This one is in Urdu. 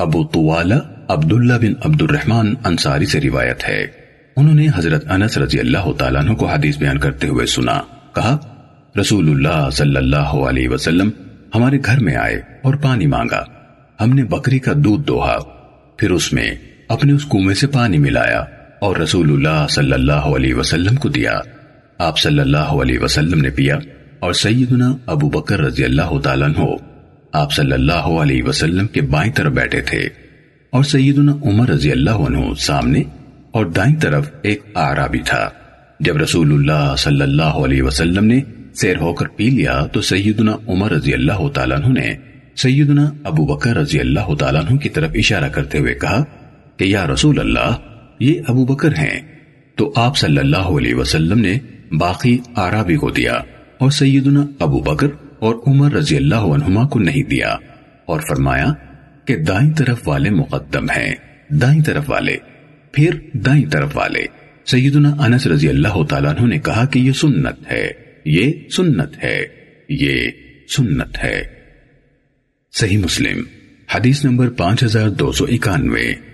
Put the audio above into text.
ابو طوالہ عبداللہ بن عبد الرحمن انصاری سے روایت ہے۔ انہوں نے حضرت انس رضی اللہ تعالیٰ عنہ کو حدیث بیان کرتے ہوئے سنا، کہا، رسول اللہ صلی اللہ علیہ وسلم ہمارے گھر میں آئے اور پانی مانگا۔ ہم نے بکری کا دودھ دوہا، پھر اس میں اپنے اس کنویں سے پانی ملایا اور رسول اللہ صلی اللہ علیہ وسلم کو دیا۔ آپ صلی اللہ علیہ وسلم نے پیا اور سیدنا ابو بکر رضی اللہ تعالیٰ عنہ آپ صلی اللہ علیہ وسلم کے بائیں طرف بیٹھے تھے اور سیدنا عمر رضی اللہ عنہ سامنے اور دائیں طرف ایک آرابی تھا۔ جب رسول اللہ صلی اللہ علیہ وسلم نے سیر ہو کر پی لیا تو سیدنا عمر رضی اللہ تعالیٰ عنہ نے سیدنا ابو بکر رضی اللہ تعالیٰ عنہ کی طرف اشارہ کرتے ہوئے کہا کہ یا رسول اللہ یہ ابو بکر ہیں۔ تو آپ صلی اللہ علیہ وسلم نے باقی آرابی کو دیا اور سیدنا ابو بکر اور عمر رضی اللہ عنہما کو نہیں دیا اور فرمایا کہ دائیں طرف والے مقدم ہیں، دائیں طرف والے، پھر دائیں طرف والے۔ سیدنا انس رضی اللہ تعالیٰ عنہ نے کہا کہ یہ سنت ہے، یہ سنت ہے، یہ سنت ہے۔ صحیح مسلم، حدیث نمبر پانچ ہزار دو سو اکانوے۔